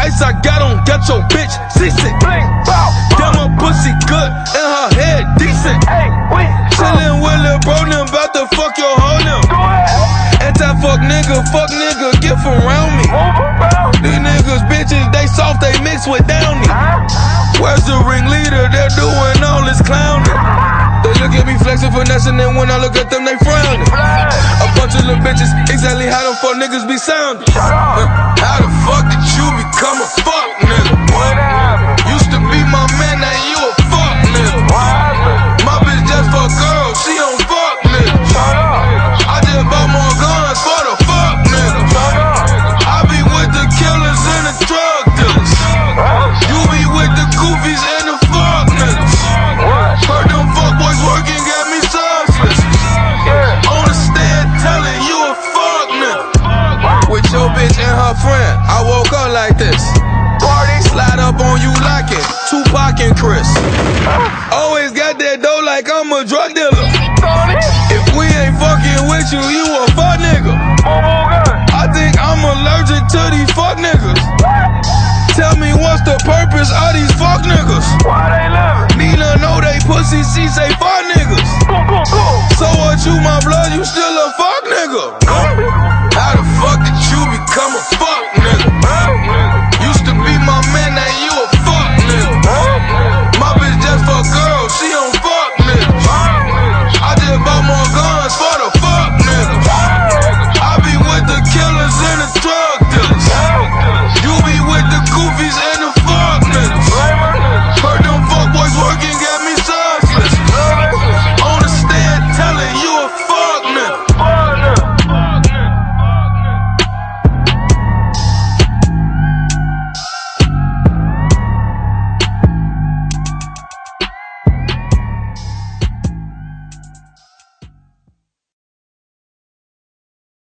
ice I got on, got your bitch seasick. Damn, my pussy good and her head decent. Hey, we Chillin' with Lil Bro, them bout to fuck your hoe now. Anti fuck nigga, fuck nigga, get from around me. These niggas bitches, they soft, they mix with downy. Where's the ringleader? They're doing all this clowning. They look at me flexing, finessing, and when I look at them, they frowning. A bunch of little bitches, exactly how them fuck niggas be sounding. How the fuck did you become with your bitch and her friend. I woke up like this. Party slide up on you like it. Tupac and Chris. Always got that dough like I'm a drug dealer. If we ain't fucking with you, you a fuck nigga. I think I'm allergic to these fuck niggas. Tell me what's the purpose of these fuck niggas? Why they? Nina know they pussy, she say fuck niggas. So what you my blood, you still a fuck nigga.